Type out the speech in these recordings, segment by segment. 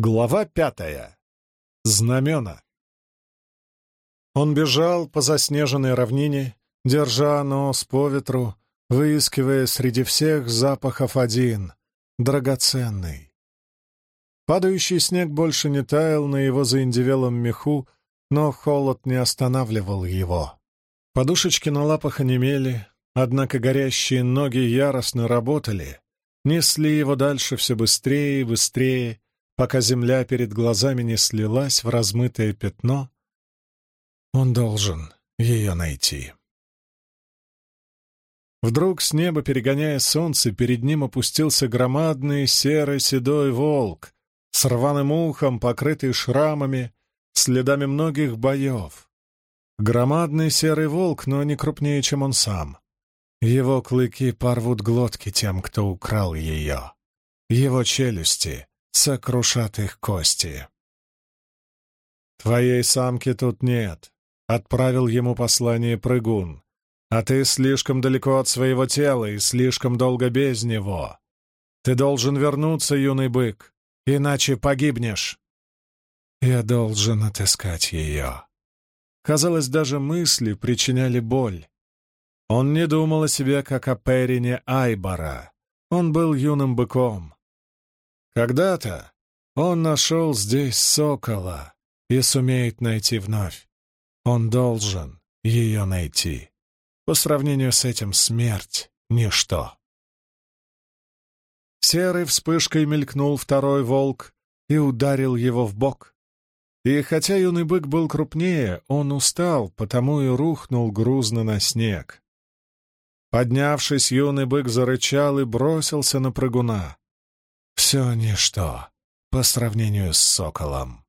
Глава пятая. Знамена. Он бежал по заснеженной равнине, держа нос по ветру, выискивая среди всех запахов один, драгоценный. Падающий снег больше не таял на его заиндевелом меху, но холод не останавливал его. Подушечки на лапах онемели, однако горящие ноги яростно работали, несли его дальше все быстрее и быстрее, пока земля перед глазами не слилась в размытое пятно. Он должен ее найти. Вдруг с неба, перегоняя солнце, перед ним опустился громадный серый седой волк с рваным ухом, покрытый шрамами, следами многих боев. Громадный серый волк, но не крупнее, чем он сам. Его клыки порвут глотки тем, кто украл ее. Его челюсти сокрушат их кости. «Твоей самки тут нет», — отправил ему послание прыгун. «А ты слишком далеко от своего тела и слишком долго без него. Ты должен вернуться, юный бык, иначе погибнешь». Я должен отыскать ее. Казалось, даже мысли причиняли боль. Он не думал о себе, как о Перине Айбара. Он был юным быком. Когда-то он нашел здесь сокола и сумеет найти вновь. Он должен ее найти. По сравнению с этим смерть — ничто. Серой вспышкой мелькнул второй волк и ударил его в бок. И хотя юный бык был крупнее, он устал, потому и рухнул грузно на снег. Поднявшись, юный бык зарычал и бросился на прыгуна. Все ничто по сравнению с соколом.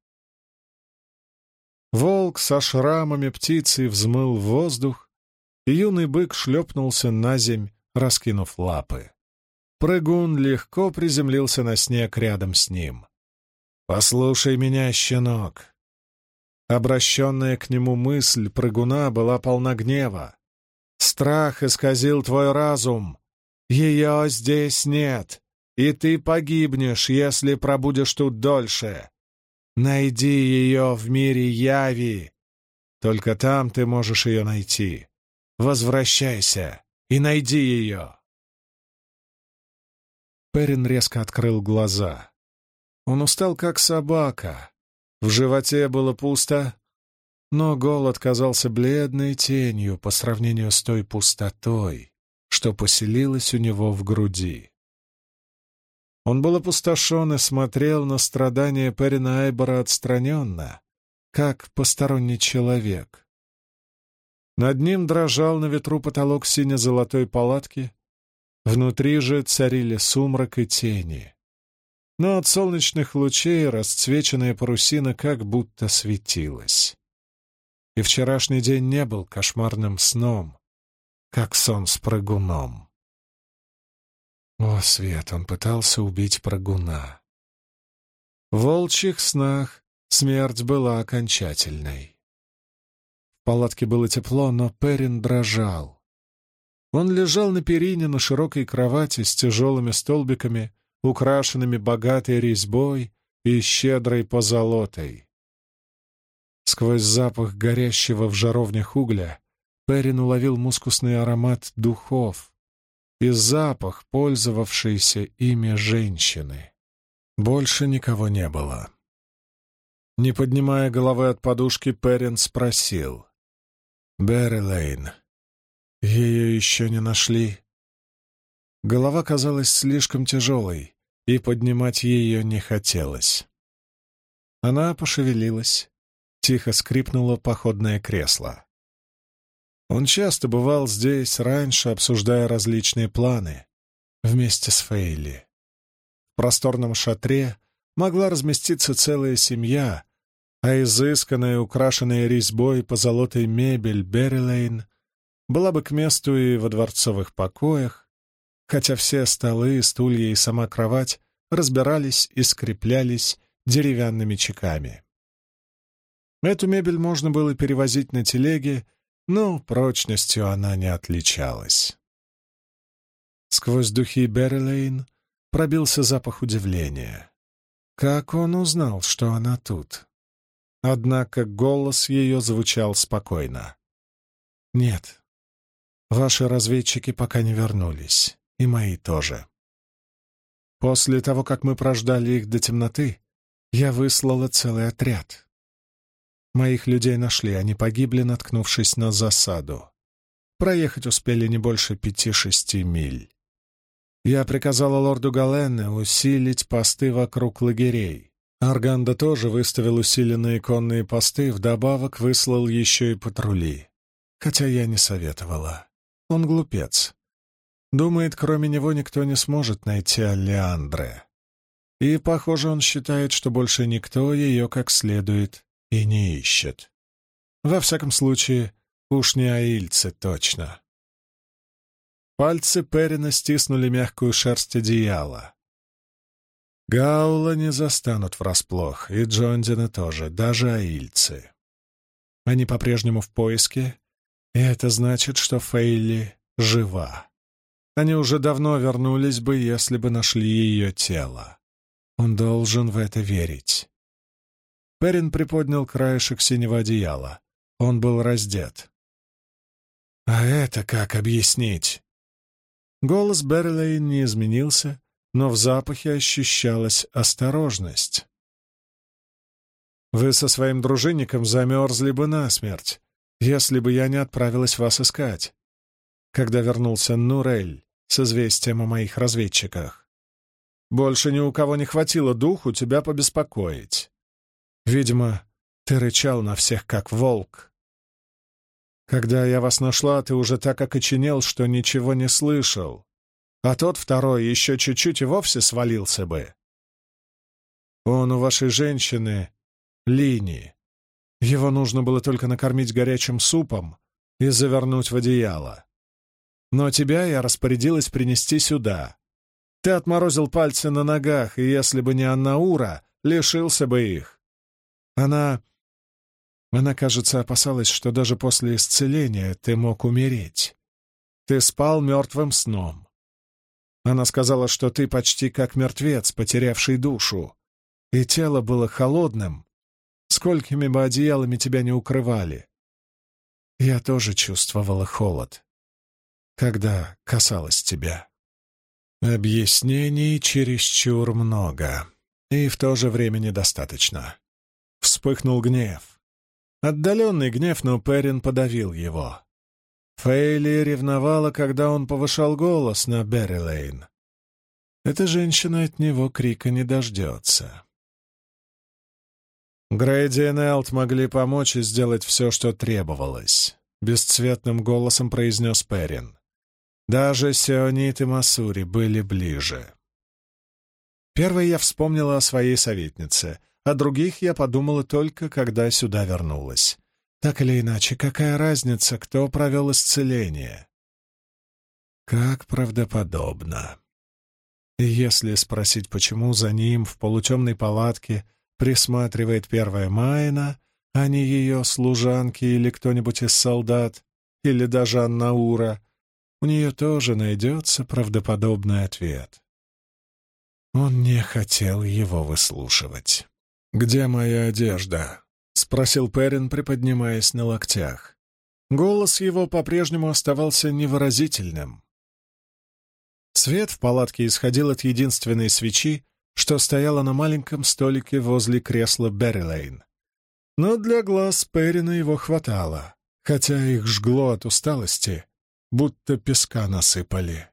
Волк со шрамами птицы взмыл в воздух, и юный бык шлепнулся на земь, раскинув лапы. Прыгун легко приземлился на снег рядом с ним. «Послушай меня, щенок!» Обращенная к нему мысль прыгуна была полна гнева. «Страх исказил твой разум. Ее здесь нет и ты погибнешь, если пробудешь тут дольше. Найди ее в мире Яви. Только там ты можешь ее найти. Возвращайся и найди ее. Перин резко открыл глаза. Он устал, как собака. В животе было пусто, но голод казался бледной тенью по сравнению с той пустотой, что поселилась у него в груди. Он был опустошен и смотрел на страдания Перина Айбора отстраненно, как посторонний человек. Над ним дрожал на ветру потолок сине-золотой палатки, внутри же царили сумрак и тени. Но от солнечных лучей расцвеченная парусина как будто светилась. И вчерашний день не был кошмарным сном, как сон с прыгуном. О, Свет, он пытался убить прыгуна. В волчьих снах смерть была окончательной. В палатке было тепло, но Перин дрожал. Он лежал на перине на широкой кровати с тяжелыми столбиками, украшенными богатой резьбой и щедрой позолотой. Сквозь запах горящего в жаровнях угля Перин уловил мускусный аромат духов, и запах, пользовавшейся ими женщины. Больше никого не было. Не поднимая головы от подушки, Перрин спросил. «Берри Лейн, ее еще не нашли?» Голова казалась слишком тяжелой, и поднимать ее не хотелось. Она пошевелилась, тихо скрипнуло походное кресло. Он часто бывал здесь раньше, обсуждая различные планы, вместе с Фейли. В просторном шатре могла разместиться целая семья, а изысканная, украшенная резьбой по золотой мебель Беррилейн была бы к месту и во дворцовых покоях, хотя все столы, стулья и сама кровать разбирались и скреплялись деревянными чеками. Эту мебель можно было перевозить на телеге но прочностью она не отличалась. Сквозь духи Беррилейн пробился запах удивления. Как он узнал, что она тут? Однако голос ее звучал спокойно. «Нет, ваши разведчики пока не вернулись, и мои тоже. После того, как мы прождали их до темноты, я выслала целый отряд. Моих людей нашли, они погибли, наткнувшись на засаду. Проехать успели не больше пяти-шести миль. Я приказала лорду Галенне усилить посты вокруг лагерей. Арганда тоже выставил усиленные конные посты, вдобавок выслал еще и патрули. Хотя я не советовала. Он глупец. Думает, кроме него никто не сможет найти Алеандре. И, похоже, он считает, что больше никто ее как следует и не ищет. Во всяком случае, уж не аильцы точно. Пальцы Перина стиснули мягкую шерсть одеяла. Гаула не застанут врасплох, и Джондина тоже, даже аильцы. Они по-прежнему в поиске, и это значит, что Фейли жива. Они уже давно вернулись бы, если бы нашли ее тело. Он должен в это верить. Перин приподнял краешек синего одеяла. Он был раздет. «А это как объяснить?» Голос Берлейн не изменился, но в запахе ощущалась осторожность. «Вы со своим дружинником замерзли бы насмерть, если бы я не отправилась вас искать, когда вернулся Нурель с известием о моих разведчиках. Больше ни у кого не хватило духу тебя побеспокоить. Видимо, ты рычал на всех, как волк. Когда я вас нашла, ты уже так окоченел, что ничего не слышал. А тот второй еще чуть-чуть и вовсе свалился бы. Он у вашей женщины — Лини. Его нужно было только накормить горячим супом и завернуть в одеяло. Но тебя я распорядилась принести сюда. Ты отморозил пальцы на ногах, и если бы не Аннаура, лишился бы их. Она... Она, кажется, опасалась, что даже после исцеления ты мог умереть. Ты спал мертвым сном. Она сказала, что ты почти как мертвец, потерявший душу, и тело было холодным, сколькими бы одеялами тебя не укрывали. Я тоже чувствовала холод, когда касалась тебя. Объяснений чересчур много, и в то же время недостаточно. Вспыхнул гнев. Отдаленный гнев, но Перин подавил его. Фейли ревновала, когда он повышал голос на Беррилейн. Эта женщина от него крика не дождется. Грейди и Элт могли помочь и сделать все, что требовалось, — бесцветным голосом произнес Перин. Даже Сеонит и Масури были ближе. Первой я вспомнила о своей советнице, о других я подумала только, когда сюда вернулась. Так или иначе, какая разница, кто провел исцеление? Как правдоподобно. Если спросить, почему за ним в полутемной палатке присматривает первая Майна, а не ее служанки или кто-нибудь из солдат, или даже Аннаура, у нее тоже найдется правдоподобный ответ. Он не хотел его выслушивать. «Где моя одежда?» — спросил Перин, приподнимаясь на локтях. Голос его по-прежнему оставался невыразительным. Свет в палатке исходил от единственной свечи, что стояла на маленьком столике возле кресла Беррилейн. Но для глаз Перина его хватало, хотя их жгло от усталости, будто песка насыпали.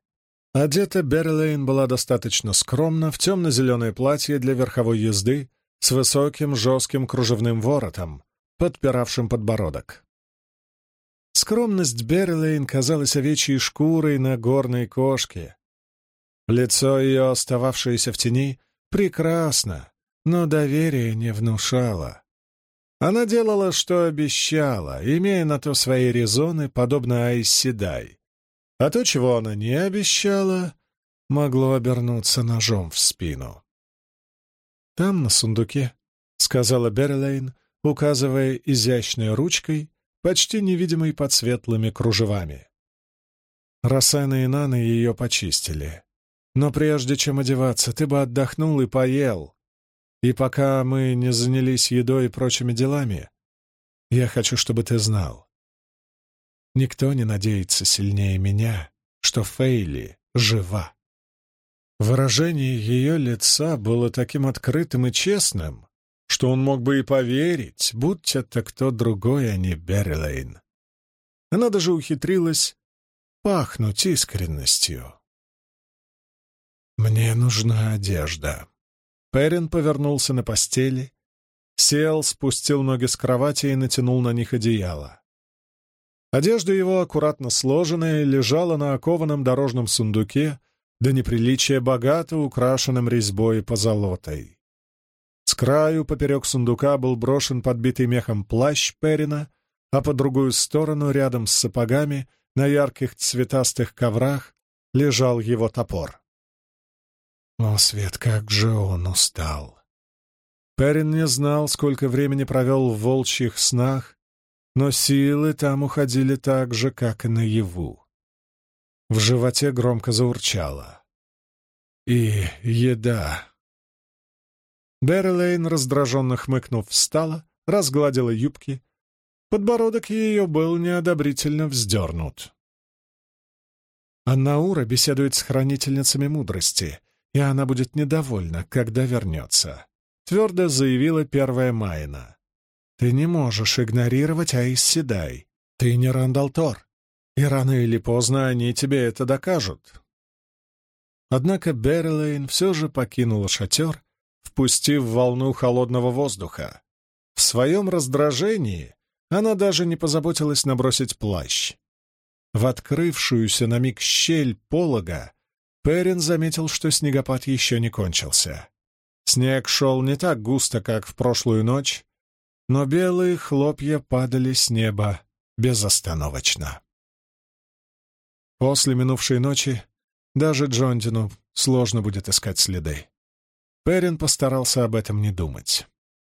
Одета Берлейн была достаточно скромна в темно-зеленое платье для верховой езды с высоким жестким кружевным воротом, подпиравшим подбородок. Скромность Берлейн казалась овечьей шкурой на горной кошке. Лицо ее, остававшееся в тени, прекрасно, но доверия не внушало. Она делала, что обещала, имея на то свои резоны, подобно Айсседай. А то, чего она не обещала, могло обернуться ножом в спину. «Там, на сундуке», — сказала Берлейн, указывая изящной ручкой, почти невидимой под светлыми кружевами. Рассена и Наны ее почистили. Но прежде чем одеваться, ты бы отдохнул и поел. И пока мы не занялись едой и прочими делами, я хочу, чтобы ты знал. Никто не надеется сильнее меня, что Фейли жива. Выражение ее лица было таким открытым и честным, что он мог бы и поверить, будь это кто другой, а не Беррилейн. Она даже ухитрилась пахнуть искренностью. «Мне нужна одежда». Перин повернулся на постели, сел, спустил ноги с кровати и натянул на них одеяло. Одежда его, аккуратно сложенная, лежала на окованном дорожном сундуке, до неприличия богато украшенном резьбой позолотой. С краю поперек сундука был брошен подбитый мехом плащ Перина, а по другую сторону, рядом с сапогами, на ярких цветастых коврах, лежал его топор. О, Свет, как же он устал! Перин не знал, сколько времени провел в волчьих снах, но силы там уходили так же, как и наяву. В животе громко заурчало. И еда. Берлейн, раздраженно хмыкнув, встала, разгладила юбки. Подбородок ее был неодобрительно вздернут. Аннаура беседует с хранительницами мудрости, и она будет недовольна, когда вернется, — твердо заявила первая Майна. Ты не можешь игнорировать Аис Седай. Ты не Рандалтор и рано или поздно они тебе это докажут. Однако Берлейн все же покинула шатер, впустив волну холодного воздуха. В своем раздражении она даже не позаботилась набросить плащ. В открывшуюся на миг щель полога Перин заметил, что снегопад еще не кончился. Снег шел не так густо, как в прошлую ночь, но белые хлопья падали с неба безостановочно. После минувшей ночи даже Джондину сложно будет искать следы. Перин постарался об этом не думать.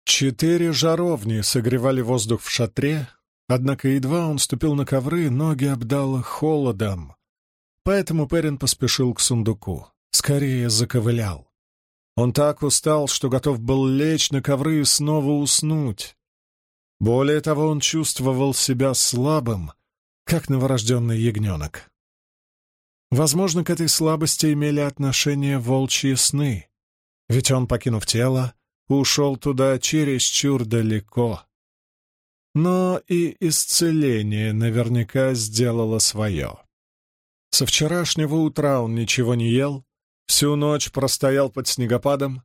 Четыре жаровни согревали воздух в шатре, однако едва он ступил на ковры, ноги обдало холодом. Поэтому Перин поспешил к сундуку, скорее заковылял. Он так устал, что готов был лечь на ковры и снова уснуть. Более того, он чувствовал себя слабым, как новорожденный ягненок. Возможно, к этой слабости имели отношение волчьи сны, ведь он, покинув тело, ушел туда чересчур далеко. Но и исцеление наверняка сделало свое. Со вчерашнего утра он ничего не ел, всю ночь простоял под снегопадом,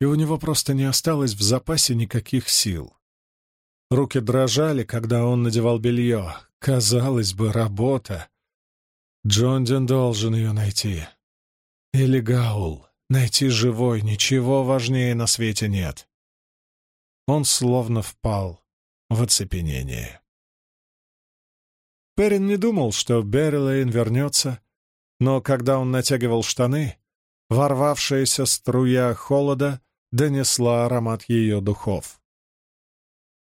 и у него просто не осталось в запасе никаких сил. Руки дрожали, когда он надевал белье. Казалось бы, работа. Джондин должен ее найти. Или Гаул. Найти живой, ничего важнее на свете нет. Он словно впал в оцепенение. Перин не думал, что Беррилейн вернется, но когда он натягивал штаны, ворвавшаяся струя холода донесла аромат ее духов.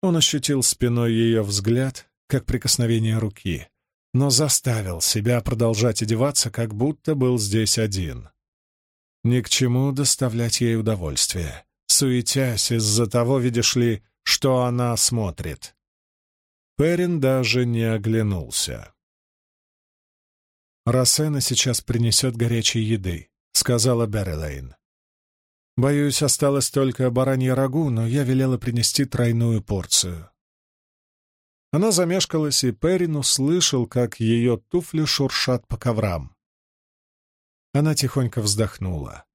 Он ощутил спиной ее взгляд, как прикосновение руки но заставил себя продолжать одеваться, как будто был здесь один. Ни к чему доставлять ей удовольствие, суетясь из-за того, видишь ли, что она смотрит. Перин даже не оглянулся. «Рассена сейчас принесет горячей еды», — сказала Беррилейн. «Боюсь, осталось только баранье рагу, но я велела принести тройную порцию. Она замешкалась, и Перин услышал, как ее туфли шуршат по коврам. Она тихонько вздохнула.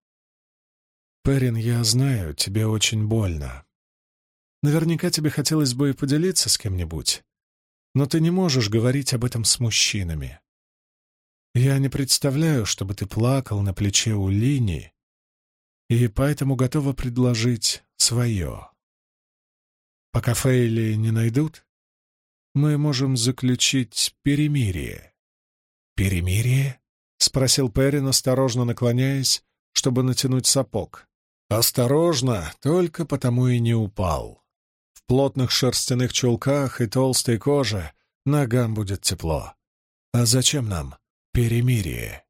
«Перин, я знаю, тебе очень больно. Наверняка тебе хотелось бы и поделиться с кем-нибудь, но ты не можешь говорить об этом с мужчинами. Я не представляю, чтобы ты плакал на плече у Лини, и поэтому готова предложить свое. Пока Фейли не найдут, мы можем заключить перемирие». «Перемирие?» — спросил Перрин, осторожно наклоняясь, чтобы натянуть сапог. Осторожно, только потому и не упал. В плотных шерстяных чулках и толстой коже ногам будет тепло. А зачем нам перемирие?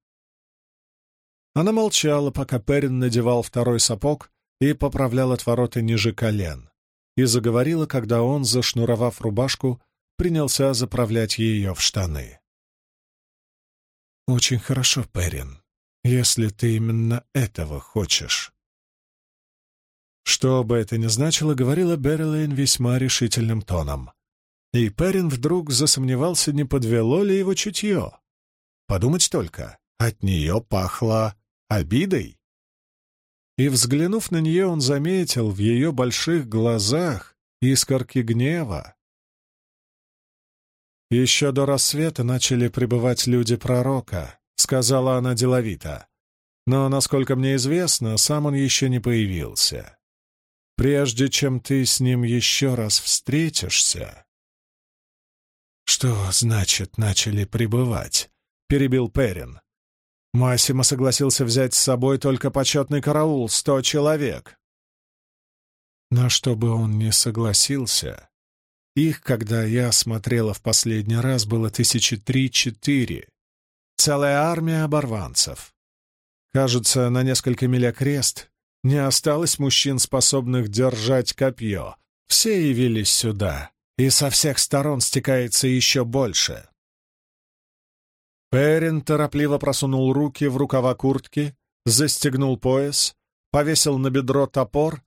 Она молчала, пока Перрин надевал второй сапог, и поправлял отвороты ниже колен, и заговорила, когда он, зашнуровав рубашку, принялся заправлять ее в штаны. «Очень хорошо, Перин, если ты именно этого хочешь». Что бы это ни значило, говорила Беррилейн весьма решительным тоном. И Перин вдруг засомневался, не подвело ли его чутье. Подумать только, от нее пахло обидой. И, взглянув на нее, он заметил в ее больших глазах искорки гнева. «Еще до рассвета начали прибывать люди пророка», — сказала она деловито. «Но, насколько мне известно, сам он еще не появился. Прежде чем ты с ним еще раз встретишься...» «Что значит «начали прибывать»?» — перебил Перин. Массимо согласился взять с собой только почетный караул — сто человек. Но чтобы он не согласился, их, когда я смотрела в последний раз, было тысячи три-четыре. Целая армия оборванцев. Кажется, на несколько миль окрест не осталось мужчин, способных держать копье. Все явились сюда, и со всех сторон стекается еще больше. Перин торопливо просунул руки в рукава куртки, застегнул пояс, повесил на бедро топор,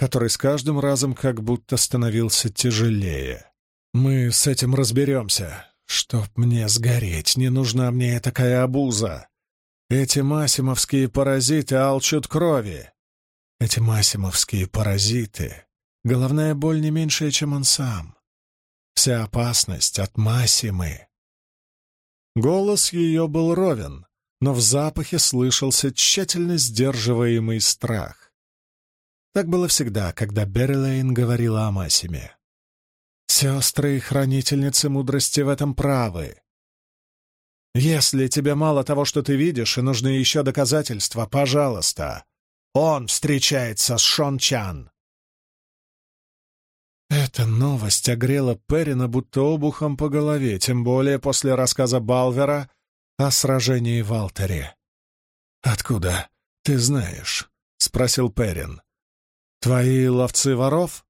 который с каждым разом как будто становился тяжелее. «Мы с этим разберемся. Чтоб мне сгореть, не нужна мне такая обуза. Эти масимовские паразиты алчут крови. Эти масимовские паразиты. Головная боль не меньшая, чем он сам. Вся опасность от Масимы. Голос ее был ровен, но в запахе слышался тщательно сдерживаемый страх. Так было всегда, когда Берлейн говорила о Масиме. Сестры и хранительницы мудрости в этом правы. Если тебе мало того, что ты видишь, и нужны еще доказательства, пожалуйста. Он встречается с Шон Чан. Эта новость огрела Перина будто обухом по голове, тем более после рассказа Балвера о сражении в Алтере. «Откуда ты знаешь?» — спросил Перин. «Твои ловцы воров?»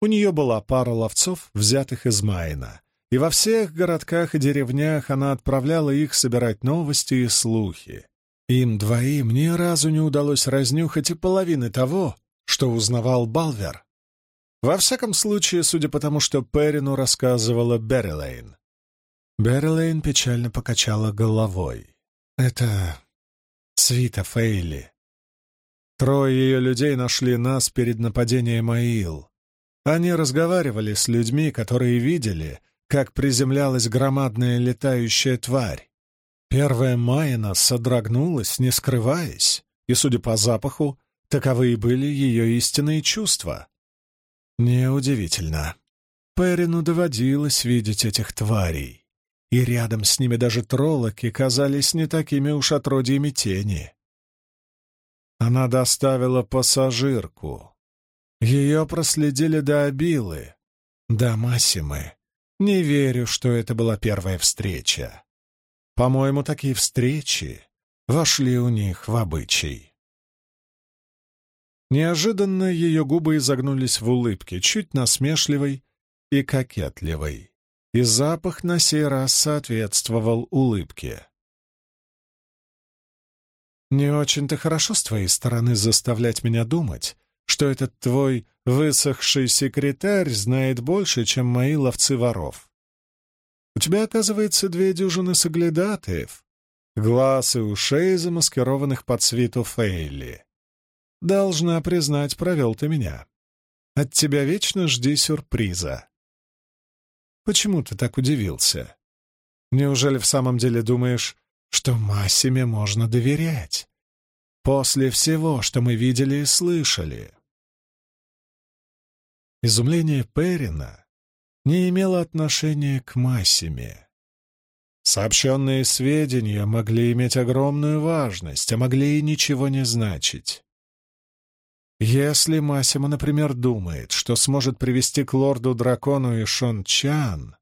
У нее была пара ловцов, взятых из Майна, и во всех городках и деревнях она отправляла их собирать новости и слухи. Им двоим ни разу не удалось разнюхать и половины того, что узнавал Балвер. Во всяком случае, судя по тому, что Перину рассказывала Беррилейн. Беррилейн печально покачала головой. «Это свита Фейли. Трое ее людей нашли нас перед нападением Аил. Они разговаривали с людьми, которые видели, как приземлялась громадная летающая тварь. Первая Майна содрогнулась, не скрываясь, и, судя по запаху, таковы были ее истинные чувства. Неудивительно. Перину доводилось видеть этих тварей, и рядом с ними даже троллоки казались не такими уж отродьями тени. Она доставила пассажирку. Ее проследили до Абилы, до Массимы. Не верю, что это была первая встреча. По-моему, такие встречи вошли у них в обычай. Неожиданно ее губы изогнулись в улыбке, чуть насмешливой и кокетливой, и запах на сей раз соответствовал улыбке. «Не очень-то хорошо с твоей стороны заставлять меня думать, что этот твой высохший секретарь знает больше, чем мои ловцы воров. У тебя, оказывается, две дюжины соглядатаев, глаз и ушей, замаскированных под свиту Фейли. Должна признать, провел ты меня. От тебя вечно жди сюрприза. Почему ты так удивился? Неужели в самом деле думаешь, что Массиме можно доверять? После всего, что мы видели и слышали. Изумление Перина не имело отношения к Массиме. Сообщенные сведения могли иметь огромную важность, а могли и ничего не значить. Если Масима, например, думает, что сможет привести к лорду-дракону и Шон Чан,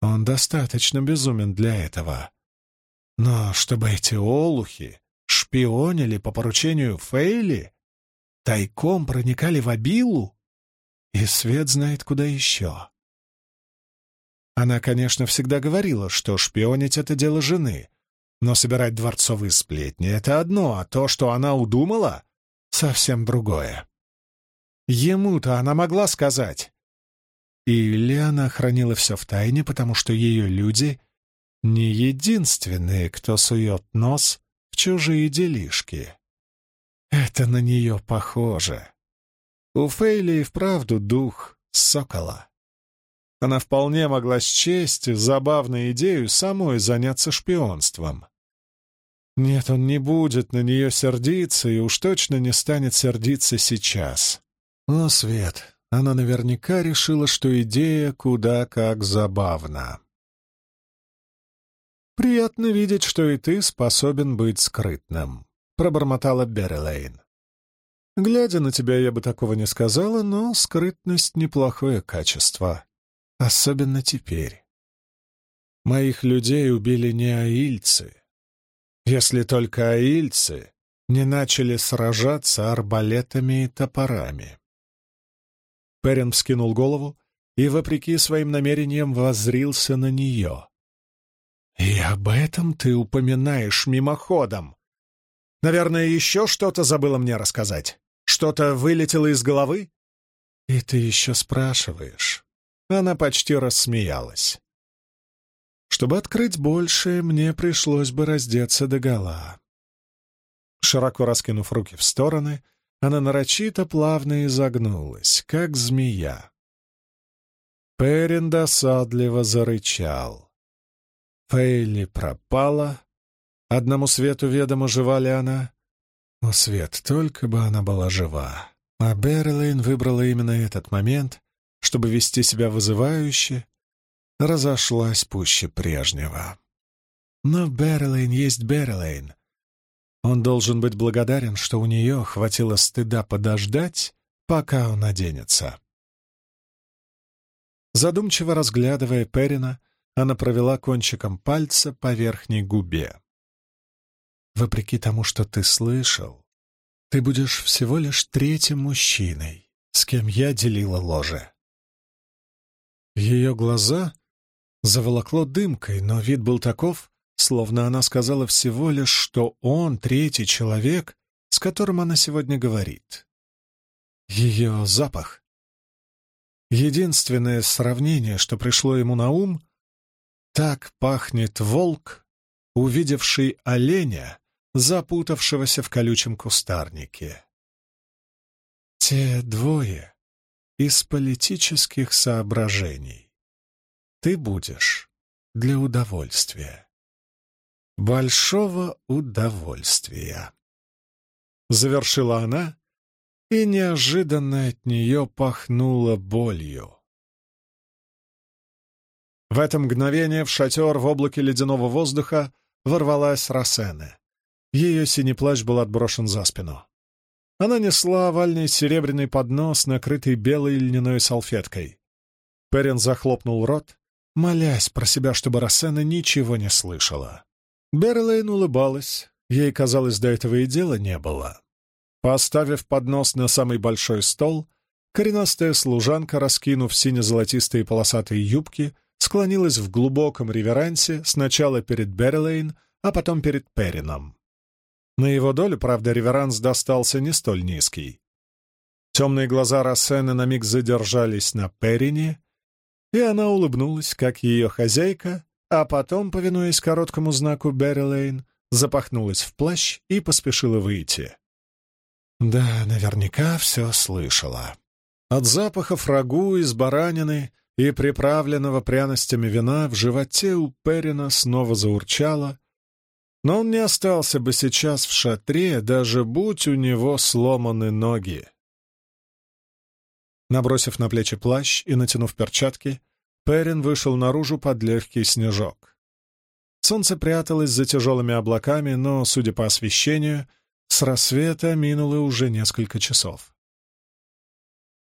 он достаточно безумен для этого. Но чтобы эти олухи, шпионили по поручению Фейли, тайком проникали в Абилу, и свет знает куда еще. Она, конечно, всегда говорила, что шпионить — это дело жены, но собирать дворцовые сплетни — это одно, а то, что она удумала — совсем другое. Ему-то она могла сказать. Или она хранила все в тайне, потому что ее люди не единственные, кто сует нос в чужие делишки. Это на нее похоже. У Фейли и вправду дух сокола. Она вполне могла счесть забавную идею самой заняться шпионством. Нет, он не будет на нее сердиться и уж точно не станет сердиться сейчас. Но, Свет, она наверняка решила, что идея куда как забавна. «Приятно видеть, что и ты способен быть скрытным», — пробормотала Беррилейн. «Глядя на тебя, я бы такого не сказала, но скрытность — неплохое качество, особенно теперь. Моих людей убили не аильцы, если только аильцы не начали сражаться арбалетами и топорами». Перин вскинул голову и, вопреки своим намерениям, воззрился на нее. «И об этом ты упоминаешь мимоходом. Наверное, еще что-то забыла мне рассказать. Что-то вылетело из головы?» «И ты еще спрашиваешь?» Она почти рассмеялась. «Чтобы открыть большее, мне пришлось бы раздеться догола». Широко раскинув руки в стороны, она нарочито плавно изогнулась, как змея. Перин досадливо зарычал. Фейли пропала. Одному свету ведомо, жива ли она. Но свет, только бы она была жива. А Берлейн выбрала именно этот момент, чтобы вести себя вызывающе, разошлась пуще прежнего. Но Берлейн есть Берлейн. Он должен быть благодарен, что у нее хватило стыда подождать, пока он оденется. Задумчиво разглядывая Перина, она провела кончиком пальца по верхней губе. «Вопреки тому, что ты слышал, ты будешь всего лишь третьим мужчиной, с кем я делила ложе». Ее глаза заволокло дымкой, но вид был таков, словно она сказала всего лишь, что он третий человек, с которым она сегодня говорит. Ее запах. Единственное сравнение, что пришло ему на ум, так пахнет волк, увидевший оленя, запутавшегося в колючем кустарнике. Те двое из политических соображений. Ты будешь для удовольствия. Большого удовольствия. Завершила она, и неожиданно от нее пахнуло болью. В это мгновение в шатер в облаке ледяного воздуха ворвалась Рассене. Ее синий плащ был отброшен за спину. Она несла овальный серебряный поднос, накрытый белой льняной салфеткой. Перин захлопнул рот, молясь про себя, чтобы Рассена ничего не слышала. Берлейн улыбалась, ей казалось, до этого и дела не было. Поставив поднос на самый большой стол, коренастая служанка, раскинув сине-золотистые полосатые юбки, склонилась в глубоком реверансе сначала перед Берлейн, а потом перед Перином. На его долю, правда, реверанс достался не столь низкий. Темные глаза Рассены на миг задержались на Перине, и она улыбнулась, как ее хозяйка, а потом, повинуясь короткому знаку Беррилейн, запахнулась в плащ и поспешила выйти. Да, наверняка все слышала. От запахов рагу из баранины и приправленного пряностями вина в животе у Перина снова заурчало, но он не остался бы сейчас в шатре, даже будь у него сломаны ноги. Набросив на плечи плащ и натянув перчатки, Перин вышел наружу под легкий снежок. Солнце пряталось за тяжелыми облаками, но, судя по освещению, с рассвета минуло уже несколько часов.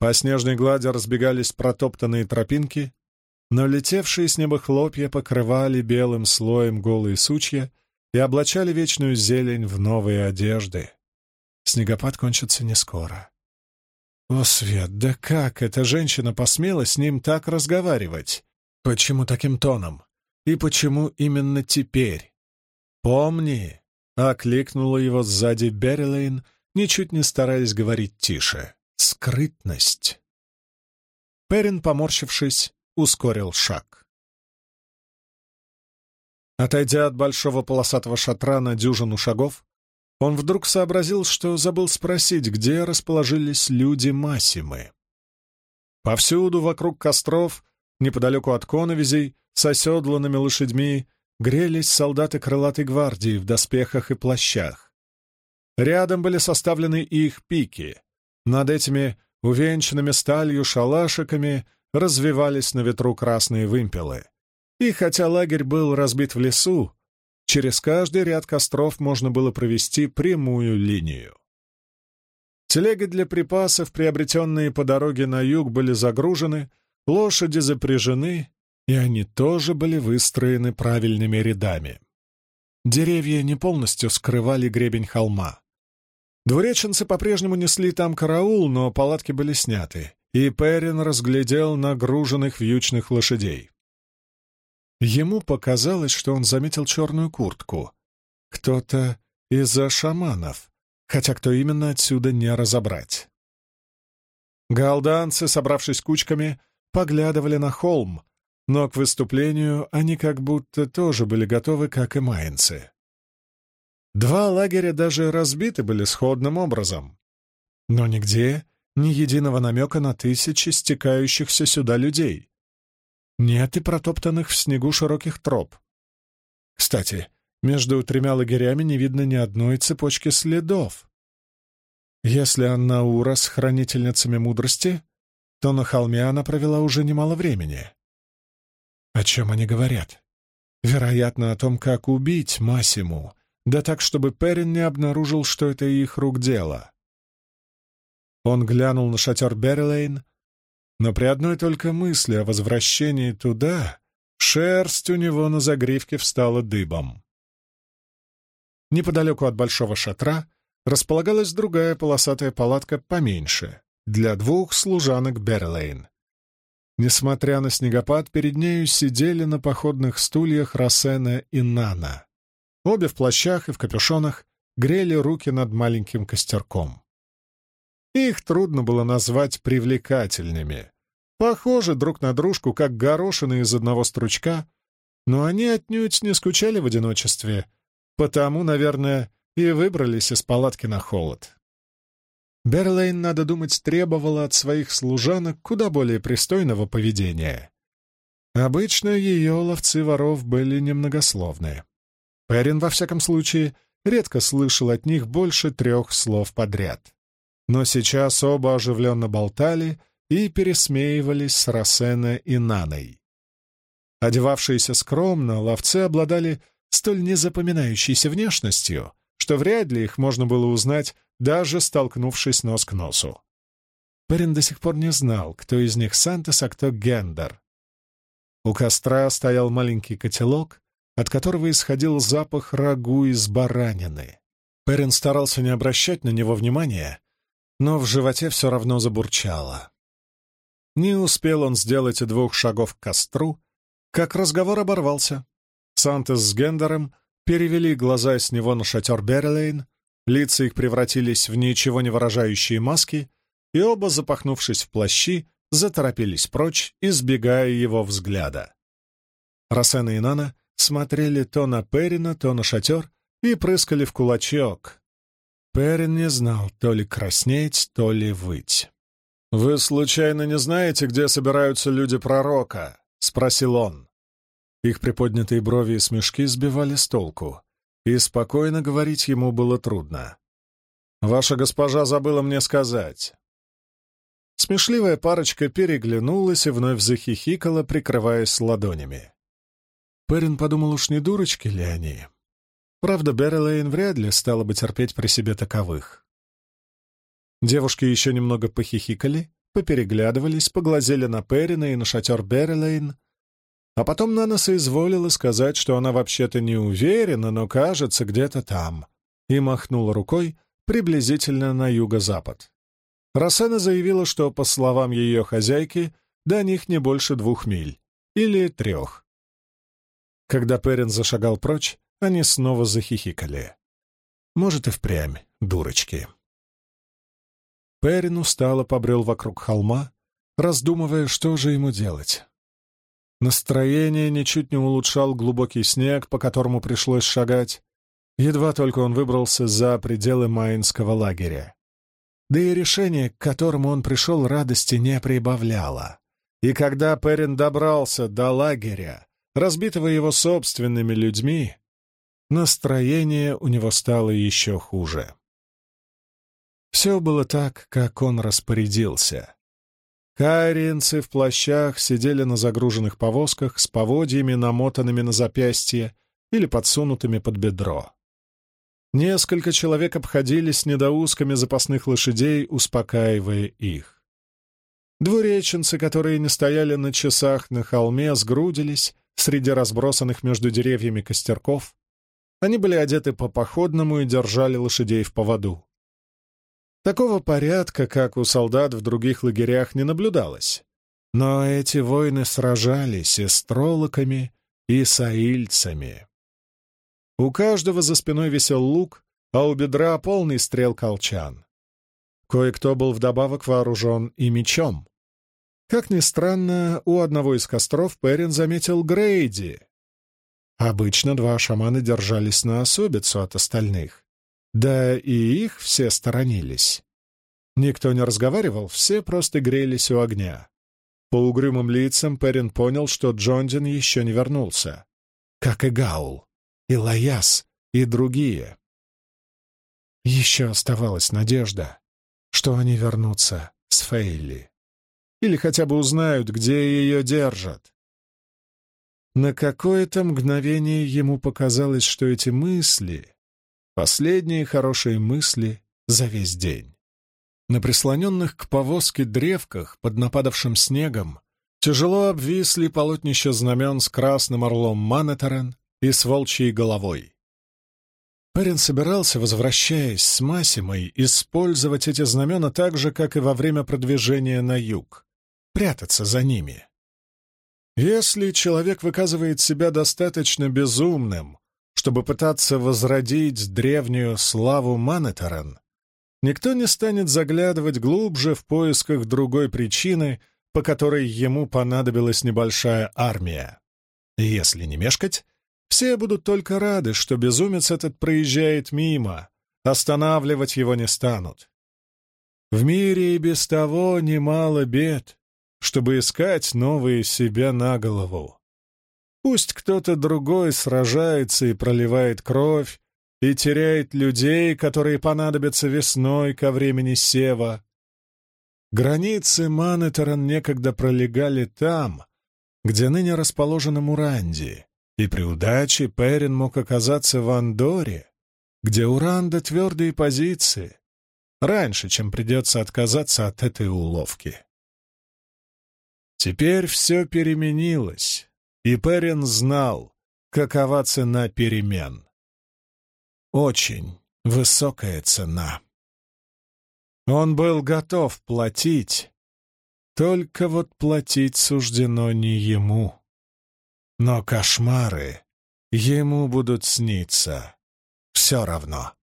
По снежной глади разбегались протоптанные тропинки, но летевшие с неба хлопья покрывали белым слоем голые сучья, и облачали вечную зелень в новые одежды. Снегопад кончится не скоро. О, Свет, да как эта женщина посмела с ним так разговаривать? Почему таким тоном? И почему именно теперь? «Помни!» — окликнула его сзади Беррилейн, ничуть не стараясь говорить тише. «Скрытность!» Перин, поморщившись, ускорил шаг. Отойдя от большого полосатого шатра на дюжину шагов, он вдруг сообразил, что забыл спросить, где расположились люди Массимы. Повсюду вокруг костров, неподалеку от коновизей, с оседланными лошадьми, грелись солдаты крылатой гвардии в доспехах и плащах. Рядом были составлены их пики. Над этими увенчанными сталью шалашиками развивались на ветру красные вымпелы. И хотя лагерь был разбит в лесу, через каждый ряд костров можно было провести прямую линию. Телеги для припасов, приобретенные по дороге на юг, были загружены, лошади запряжены, и они тоже были выстроены правильными рядами. Деревья не полностью скрывали гребень холма. Двуреченцы по-прежнему несли там караул, но палатки были сняты, и Перин разглядел нагруженных вьючных лошадей. Ему показалось, что он заметил черную куртку. Кто-то из-за шаманов, хотя кто именно отсюда не разобрать. Галданцы, собравшись кучками, поглядывали на холм, но к выступлению они как будто тоже были готовы, как и майнцы. Два лагеря даже разбиты были сходным образом. Но нигде ни единого намека на тысячи стекающихся сюда людей. Нет и протоптанных в снегу широких троп. Кстати, между тремя лагерями не видно ни одной цепочки следов. Если Аннаура с хранительницами мудрости, то на холме она провела уже немало времени. О чем они говорят? Вероятно, о том, как убить Масиму, да так, чтобы Перин не обнаружил, что это их рук дело. Он глянул на шатер Беррилейн, но при одной только мысли о возвращении туда шерсть у него на загривке встала дыбом. Неподалеку от большого шатра располагалась другая полосатая палатка поменьше, для двух служанок Беррилейн. Несмотря на снегопад, перед нею сидели на походных стульях Рассена и Нана. Обе в плащах и в капюшонах грели руки над маленьким костерком. Их трудно было назвать привлекательными. Похожи друг на дружку, как горошины из одного стручка, но они отнюдь не скучали в одиночестве, потому, наверное, и выбрались из палатки на холод. Берлейн, надо думать, требовала от своих служанок куда более пристойного поведения. Обычно ее ловцы воров были немногословны. Перин, во всяком случае, редко слышал от них больше трех слов подряд. Но сейчас оба оживленно болтали и пересмеивались с Рассена и Наной. Одевавшиеся скромно, ловцы обладали столь незапоминающейся внешностью, что вряд ли их можно было узнать даже столкнувшись нос к носу. Перин до сих пор не знал, кто из них Сантос, а кто Гендер. У костра стоял маленький котелок, от которого исходил запах рагу из баранины. Перин старался не обращать на него внимания, но в животе все равно забурчало. Не успел он сделать и двух шагов к костру, как разговор оборвался. Сантос с Гендером перевели глаза с него на шатер Берлейн, Лица их превратились в ничего не выражающие маски, и оба, запахнувшись в плащи, заторопились прочь, избегая его взгляда. Рассена и Нана смотрели то на Перина, то на шатер и прыскали в кулачок. Перин не знал, то ли краснеть, то ли выть. «Вы случайно не знаете, где собираются люди пророка?» — спросил он. Их приподнятые брови и смешки сбивали с толку и спокойно говорить ему было трудно. «Ваша госпожа забыла мне сказать». Смешливая парочка переглянулась и вновь захихикала, прикрываясь ладонями. Перин подумал, уж не дурочки ли они. Правда, Беррилейн вряд ли стала бы терпеть при себе таковых. Девушки еще немного похихикали, попереглядывались, поглазели на Перина и на шатер Беррилейн, А потом Нана соизволила сказать, что она вообще-то не уверена, но кажется где-то там, и махнула рукой приблизительно на юго-запад. Рассена заявила, что, по словам ее хозяйки, до них не больше двух миль. Или трех. Когда Перин зашагал прочь, они снова захихикали. Может, и впрямь, дурочки. Перин устало побрел вокруг холма, раздумывая, что же ему делать. Настроение ничуть не улучшал глубокий снег, по которому пришлось шагать. Едва только он выбрался за пределы Майнского лагеря. Да и решение, к которому он пришел, радости не прибавляло. И когда Перин добрался до лагеря, разбитого его собственными людьми, настроение у него стало еще хуже. Все было так, как он распорядился. Кайринцы в плащах сидели на загруженных повозках с поводьями, намотанными на запястье или подсунутыми под бедро. Несколько человек обходились недоусками запасных лошадей, успокаивая их. Двуреченцы, которые не стояли на часах на холме, сгрудились среди разбросанных между деревьями костерков. Они были одеты по-походному и держали лошадей в поводу. Такого порядка, как у солдат в других лагерях, не наблюдалось. Но эти воины сражались и с троллоками, и с аильцами. У каждого за спиной висел лук, а у бедра полный стрел колчан. Кое-кто был вдобавок вооружен и мечом. Как ни странно, у одного из костров Перин заметил Грейди. Обычно два шамана держались на особицу от остальных. Да и их все сторонились. Никто не разговаривал, все просто грелись у огня. По угрюмым лицам Перин понял, что Джондин еще не вернулся. Как и Гаул, и Лаяс, и другие. Еще оставалась надежда, что они вернутся с Фейли. Или хотя бы узнают, где ее держат. На какое-то мгновение ему показалось, что эти мысли Последние хорошие мысли за весь день. На прислоненных к повозке древках под нападавшим снегом тяжело обвисли полотнища знамен с красным орлом Манетерен и с волчьей головой. Парень собирался, возвращаясь с Масимой, использовать эти знамена так же, как и во время продвижения на юг, прятаться за ними. Если человек выказывает себя достаточно безумным, чтобы пытаться возродить древнюю славу Манетарен, никто не станет заглядывать глубже в поисках другой причины, по которой ему понадобилась небольшая армия. Если не мешкать, все будут только рады, что безумец этот проезжает мимо, останавливать его не станут. В мире и без того немало бед, чтобы искать новые себя на голову. Пусть кто-то другой сражается и проливает кровь, и теряет людей, которые понадобятся весной ко времени сева. Границы Манетерон некогда пролегали там, где ныне расположена Муранди, и при удаче Перин мог оказаться в Андоре, где у Ранда твердые позиции, раньше, чем придется отказаться от этой уловки. Теперь все переменилось. И Перин знал, какова цена перемен. Очень высокая цена. Он был готов платить, только вот платить суждено не ему. Но кошмары ему будут сниться все равно.